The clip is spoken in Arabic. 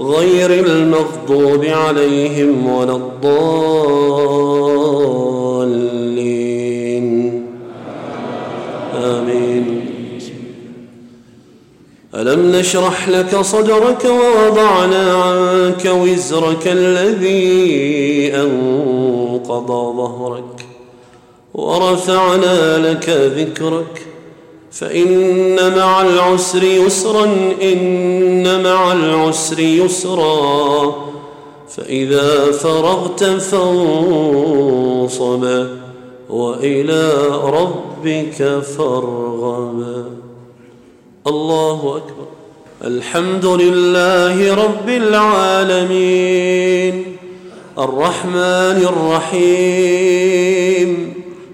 غير المغضوب عليهم ولا الضالين. آمين. ألم نشرح لك صدرك ووضعنا عنك وزرك الذي أنقض ظهرك ورفعنا لك ذكرك فإن مع العسر يسرا إن مع العسر يسرا. فإذا فرغت فانصب وإلى ربك فارغب. الله أكبر. الحمد لله رب العالمين. الرحمن الرحيم.